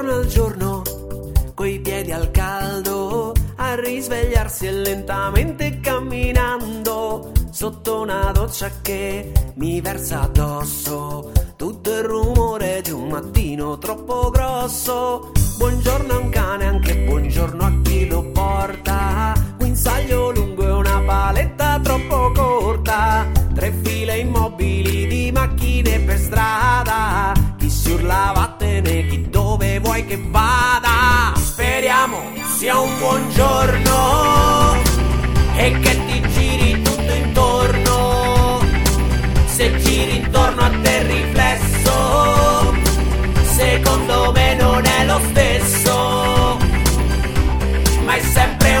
Buongiorno al giorno, coi piedi al caldo, a risvegliarsi e lentamente camminando, sotto una doccia che mi versa addosso, tutto il rumore di un mattino troppo grosso. Buongiorno a un cane, anche buongiorno a chi lo porta, guinzaglio lungo e una paletta troppo corta, tre file immobili di macchine per strada, chi si urla vattene, chi dove vuoi che vada. Speriamo sia un buongiorno e che ti giri tutto intorno. Se giri intorno a te il riflesso, secondo me non è lo stesso, ma è sempre un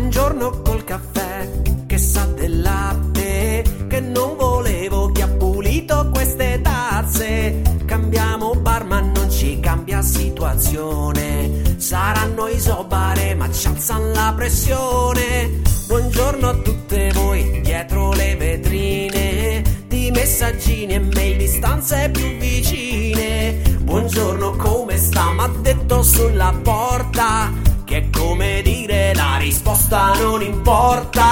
Buongiorno col caffè che sa del latte, che non volevo chi ha pulito queste tazze. Cambiamo bar ma non ci cambia situazione. Saranno isobare ma ci alzano la pressione. Buongiorno a tutte voi dietro le vetrine di messaggini e mail di stanze più vicine. Buongiorno come sta? M'ha detto sulla porta risposta non importa.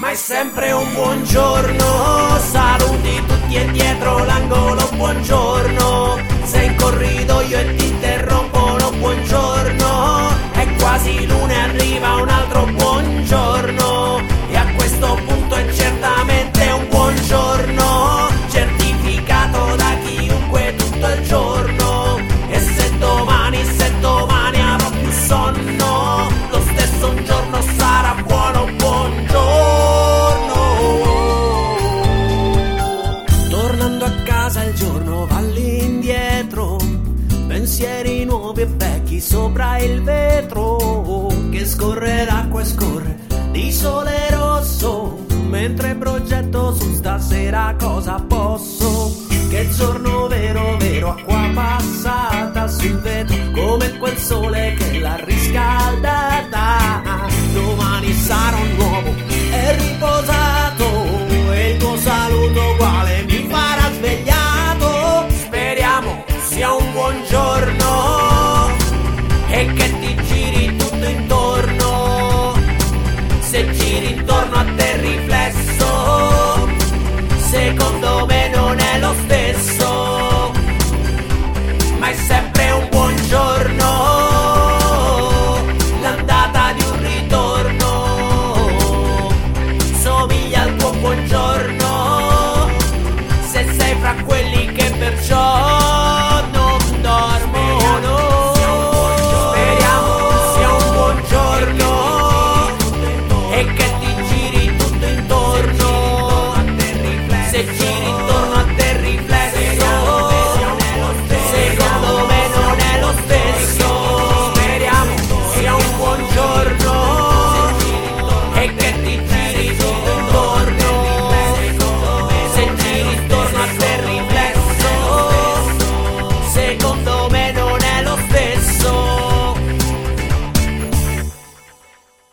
Ma è sempre un buongiorno, saluti tutti e dietro l'angolo, buongiorno. Sei in corridoio e ti nuovi becchi sopra il vetro che scorre d'acqua e scorre di sole rosso mentre progetto su stasera cosa posso? Che giorno vero vero acqua passata sul vetro come quel sole